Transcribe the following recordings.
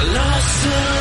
Lost in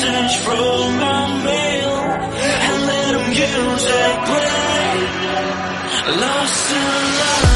message from my mail and let them use that play. Lost in love.